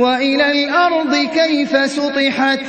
وَإِلَى الْأَرْضِ كَيْفَ سُطِحَتْ